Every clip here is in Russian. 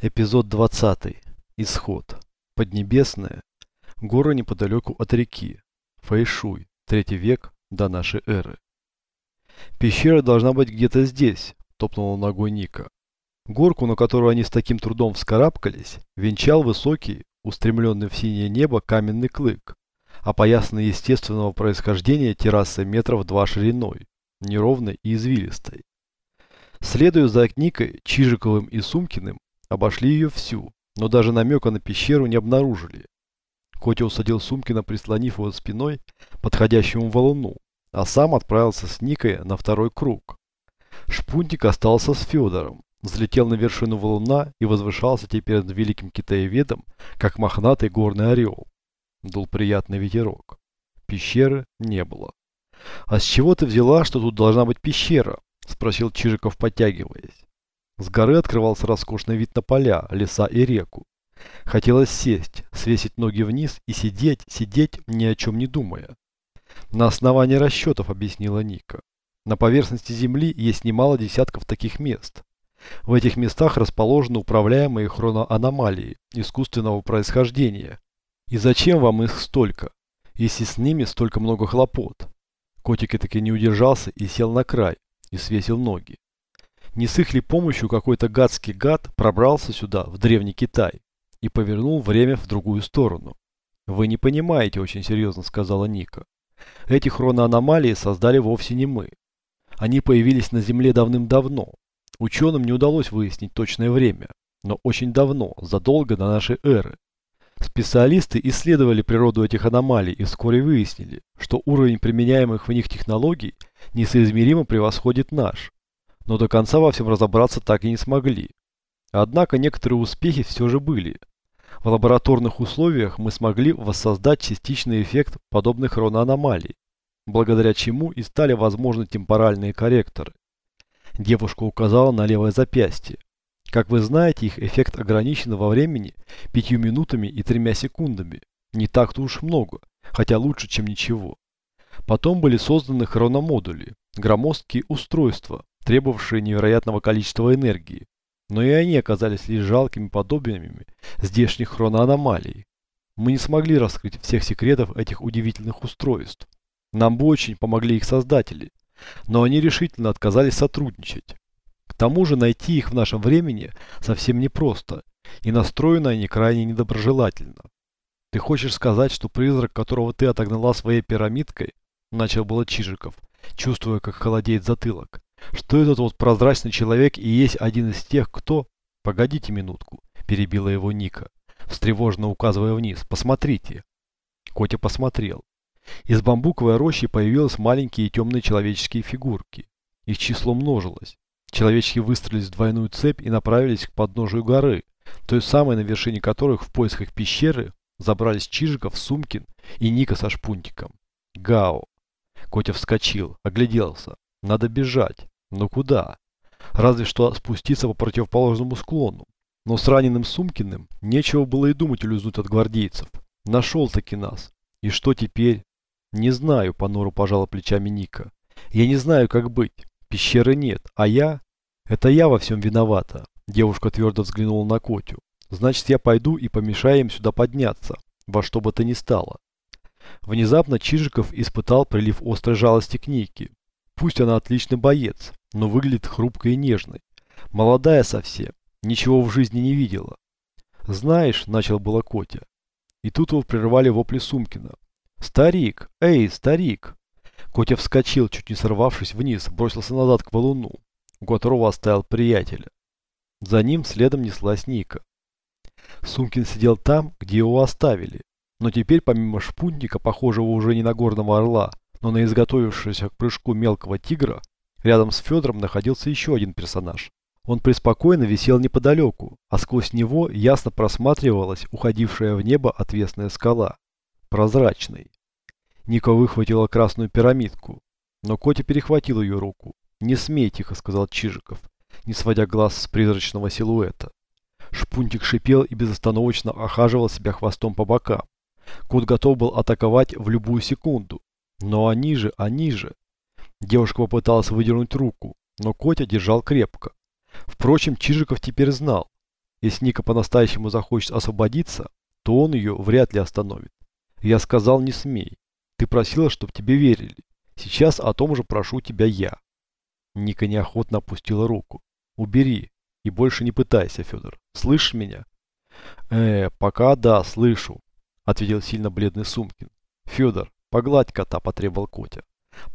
Эпизод 20. Исход. Поднебесная. Горы неподалеку от реки. Фэйшуй. Третий век до нашей эры. Пещера должна быть где-то здесь, топнула ногой Ника. Горку, на которую они с таким трудом вскарабкались, венчал высокий, устремленный в синее небо каменный клык, опоясанный естественного происхождения террасой метров два шириной, неровной и извилистой. Следуя за Никой, Чижиковым и Сумкиным, Обошли ее всю, но даже намека на пещеру не обнаружили. Котя усадил Сумкина, прислонив его спиной подходящему валуну, а сам отправился с Никой на второй круг. Шпунтик остался с Федором, взлетел на вершину валуна и возвышался теперь над великим китаеведом, как мохнатый горный орел. Дул приятный ветерок. Пещеры не было. «А с чего ты взяла, что тут должна быть пещера?» – спросил Чижиков, подтягиваясь. С горы открывался роскошный вид на поля, леса и реку. Хотелось сесть, свесить ноги вниз и сидеть, сидеть, ни о чем не думая. На основании расчетов, объяснила Ника. На поверхности Земли есть немало десятков таких мест. В этих местах расположены управляемые хроноаномалии искусственного происхождения. И зачем вам их столько, если с ними столько много хлопот? Котик таки не удержался и сел на край, и свесил ноги. Не с их ли помощью какой-то гадский гад пробрался сюда, в древний Китай, и повернул время в другую сторону? Вы не понимаете, очень серьезно сказала Ника. Эти хроноаномалии создали вовсе не мы. Они появились на Земле давным-давно. Ученым не удалось выяснить точное время, но очень давно, задолго до нашей эры. Специалисты исследовали природу этих аномалий и вскоре выяснили, что уровень применяемых в них технологий несоизмеримо превосходит наш но до конца во всем разобраться так и не смогли. Однако некоторые успехи все же были. В лабораторных условиях мы смогли воссоздать частичный эффект подобных хроноаномалий, благодаря чему и стали возможны темпоральные корректоры. Девушка указала на левое запястье. Как вы знаете, их эффект ограничен во времени пятью минутами и тремя секундами. Не так-то уж много, хотя лучше, чем ничего. Потом были созданы хрономодули, громоздкие устройства, требовавшие невероятного количества энергии, но и они оказались лишь жалкими подобиями здешних хроноаномалий. Мы не смогли раскрыть всех секретов этих удивительных устройств. Нам бы очень помогли их создатели, но они решительно отказались сотрудничать. К тому же найти их в нашем времени совсем непросто, и настроены они крайне недоброжелательно. Ты хочешь сказать, что призрак, которого ты отогнала своей пирамидкой, начал было Чижиков, чувствуя, как холодеет затылок, что этот вот прозрачный человек и есть один из тех, кто... Погодите минутку, перебила его Ника, встревоженно указывая вниз. Посмотрите. Котя посмотрел. Из бамбуковой рощи появились маленькие темные человеческие фигурки. Их число множилось. Человечки выстроились в двойную цепь и направились к подножию горы, той самой, на вершине которых в поисках пещеры забрались Чижиков, Сумкин и Ника со шпунтиком. Гао. Котя вскочил, огляделся. Надо бежать. Но куда? Разве что спуститься по противоположному склону. Но с раненым Сумкиным нечего было и думать улизнуть от гвардейцев. Нашел-таки нас. И что теперь? Не знаю, понору пожала плечами Ника. Я не знаю, как быть. Пещеры нет, а я... Это я во всем виновата. Девушка твердо взглянула на Котю. Значит, я пойду и помешаю им сюда подняться, во что бы то ни стало. Внезапно Чижиков испытал прилив острой жалости к Нике. Пусть она отличный боец, но выглядит хрупкой и нежной. Молодая совсем, ничего в жизни не видела. Знаешь, начал было Котя. И тут его прервали вопли Сумкина. «Старик! Эй, старик!» Котя вскочил, чуть не сорвавшись вниз, бросился назад к валуну, у которого оставил приятеля. За ним следом неслась Ника. Сумкин сидел там, где его оставили, но теперь помимо шпунтника, похожего уже не на горного орла, но на изготовившегося к прыжку мелкого тигра, рядом с Федором находился еще один персонаж. Он преспокойно висел неподалеку, а сквозь него ясно просматривалась уходившая в небо отвесная скала. Прозрачный. Ника выхватила красную пирамидку, но Котя перехватил ее руку. «Не смей», – тихо сказал Чижиков, не сводя глаз с призрачного силуэта. Шпунтик шипел и безостановочно охаживал себя хвостом по бокам. Кот готов был атаковать в любую секунду, но они же, они же. Девушка попыталась выдернуть руку, но Котя держал крепко. Впрочем, Чижиков теперь знал. Если Ника по-настоящему захочет освободиться, то он ее вряд ли остановит. Я сказал, не смей. Ты просила, чтобы тебе верили. Сейчас о том же прошу тебя я. Ника неохотно опустила руку. Убери. И больше не пытайся, Федор. Слышишь меня? Э, пока да, слышу, ответил сильно бледный Сумкин. Федор, погладь кота, потребовал Котя.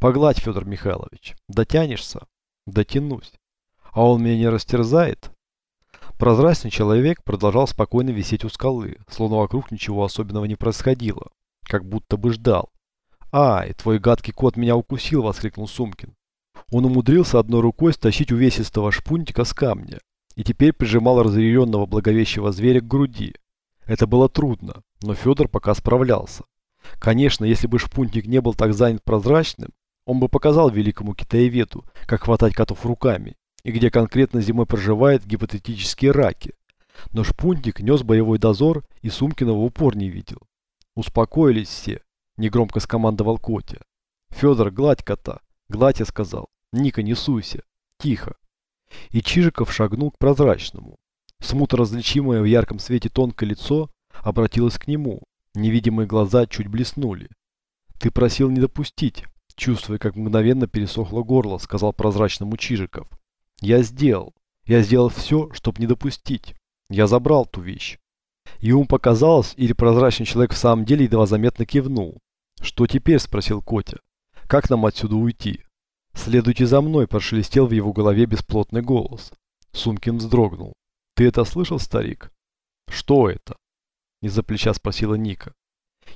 Погладь, Федор Михайлович. Дотянешься? Дотянусь. А он меня не растерзает? Прозрачный человек продолжал спокойно висеть у скалы, словно вокруг ничего особенного не происходило, как будто бы ждал. «Ай, твой гадкий кот меня укусил!» – воскликнул Сумкин. Он умудрился одной рукой стащить увесистого шпунтика с камня и теперь прижимал разъяренного благовещего зверя к груди. Это было трудно, но Федор пока справлялся. Конечно, если бы шпунтик не был так занят прозрачным, он бы показал великому китаеведу, как хватать котов руками, и где конкретно зимой проживают гипотетические раки. Но шпунтик нес боевой дозор и Сумкина в упор не видел. Успокоились все, негромко скомандовал Котя. Федор, гладь кота, гладь, я сказал. Ника, не суйся. Тихо. И Чижиков шагнул к прозрачному. Смутно различимое в ярком свете тонкое лицо обратилось к нему. Невидимые глаза чуть блеснули. «Ты просил не допустить», чувствуя, как мгновенно пересохло горло, сказал прозрачному Чижиков. «Я сделал. Я сделал все, чтобы не допустить. Я забрал ту вещь». Ему показалось, или прозрачный человек в самом деле едва заметно кивнул. «Что теперь?» – спросил Котя. «Как нам отсюда уйти?» «Следуйте за мной», – прошелестел в его голове бесплотный голос. Сумкин вздрогнул. «Ты это слышал, старик?» «Что это?» Из-за плеча спросила Ника.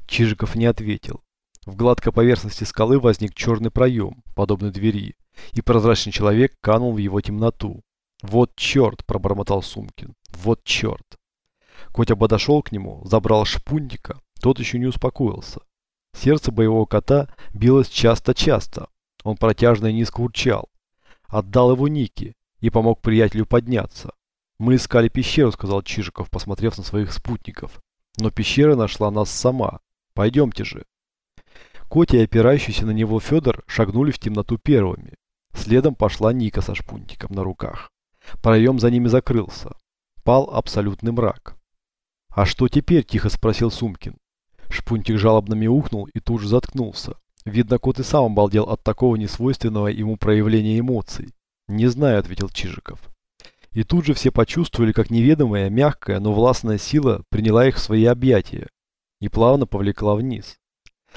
Чижиков не ответил. В гладкой поверхности скалы возник черный проем, подобный двери, и прозрачный человек канул в его темноту. «Вот черт!» – пробормотал Сумкин. «Вот черт!» Котя подошел к нему, забрал шпунтика, тот еще не успокоился. Сердце боевого кота билось часто-часто. Он протяжно и низко урчал. Отдал его Нике и помог приятелю подняться. «Мы искали пещеру», — сказал Чижиков, посмотрев на своих спутников. «Но пещера нашла нас сама. Пойдемте же». Котя и опирающийся на него Федор шагнули в темноту первыми. Следом пошла Ника со шпунтиком на руках. Проем за ними закрылся. Пал абсолютный мрак. «А что теперь?» – тихо спросил Сумкин. Шпунтик жалобно мяукнул и тут же заткнулся. Видно, кот и сам обалдел от такого несвойственного ему проявления эмоций. «Не знаю», – ответил Чижиков. И тут же все почувствовали, как неведомая, мягкая, но властная сила приняла их в свои объятия и плавно повлекла вниз.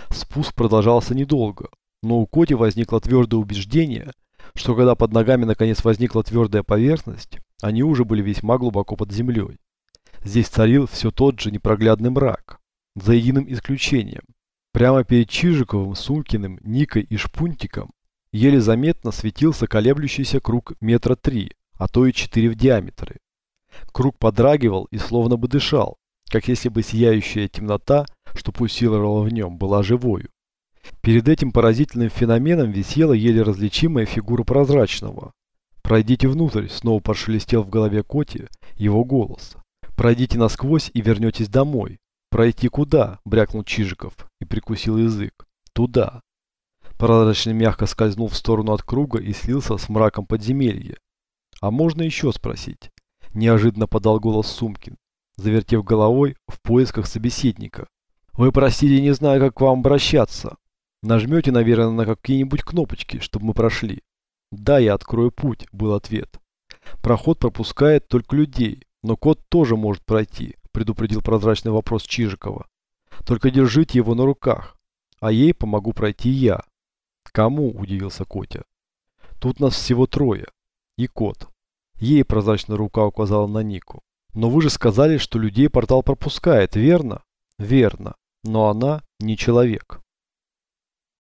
Спуск продолжался недолго, но у Коти возникло твердое убеждение, что когда под ногами наконец возникла твердая поверхность, они уже были весьма глубоко под землей. Здесь царил все тот же непроглядный мрак, за единым исключением. Прямо перед Чижиковым, Сумкиным, Никой и Шпунтиком еле заметно светился колеблющийся круг метра три, а то и четыре в диаметре. Круг подрагивал и словно бы дышал, как если бы сияющая темнота, что пульсировала в нем, была живою. Перед этим поразительным феноменом висела еле различимая фигура прозрачного. «Пройдите внутрь», — снова прошелестел в голове Коти его голос. Пройдите насквозь и вернетесь домой. Пройти куда? Брякнул Чижиков и прикусил язык. Туда. Прозрачный мягко скользнул в сторону от круга и слился с мраком подземелья. А можно еще спросить? Неожиданно подал голос Сумкин, завертев головой в поисках собеседника. Вы простите, не знаю, как к вам обращаться. Нажмете, наверное, на какие-нибудь кнопочки, чтобы мы прошли. Да, я открою путь, был ответ. Проход пропускает только людей, но кот тоже может пройти, предупредил прозрачный вопрос Чижикова. Только держите его на руках, а ей помогу пройти я. Кому? Удивился Котя. Тут нас всего трое. И кот. Ей прозрачная рука указала на Нику. Но вы же сказали, что людей портал пропускает, верно? Верно. Но она не человек.